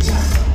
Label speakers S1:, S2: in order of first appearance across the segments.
S1: time.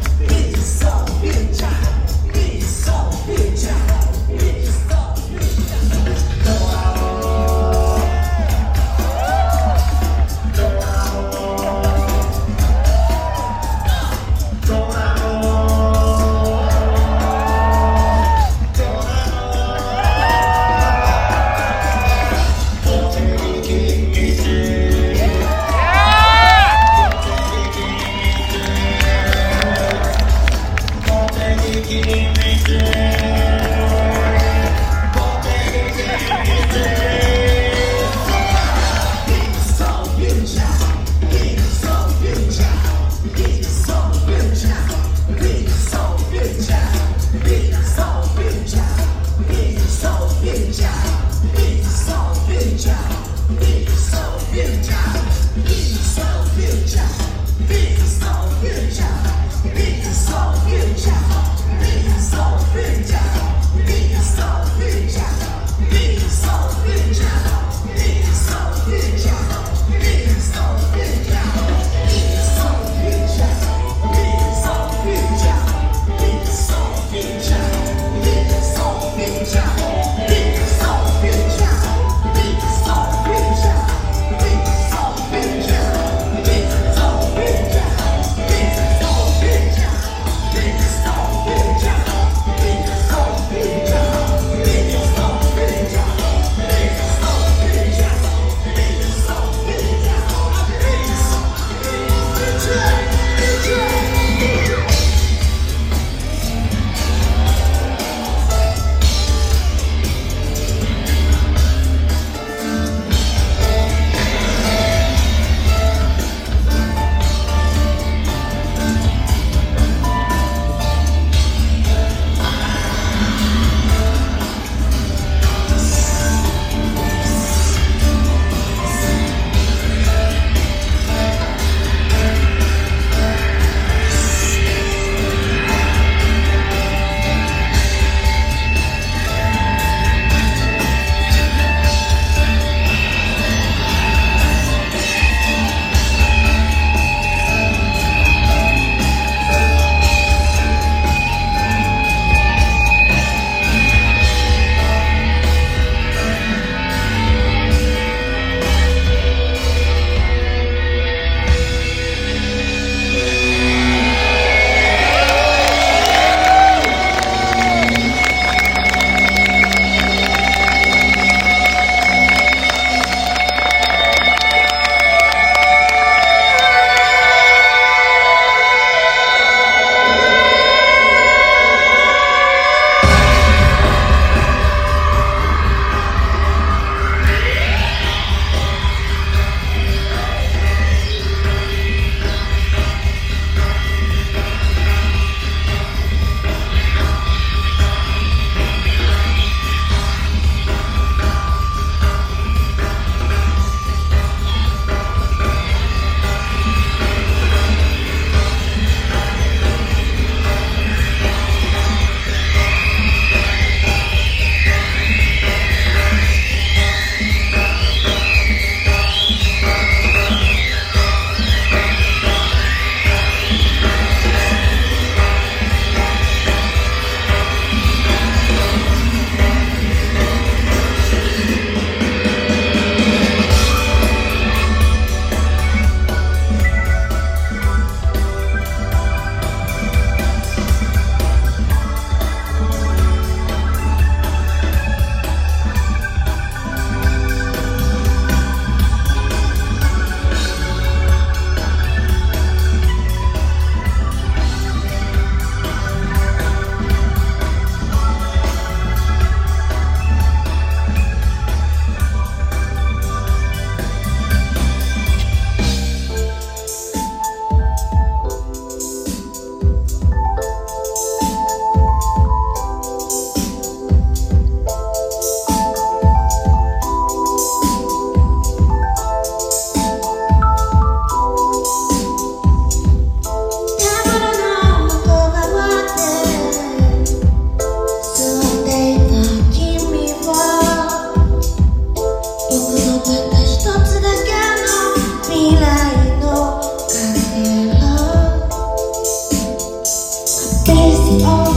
S2: Oh.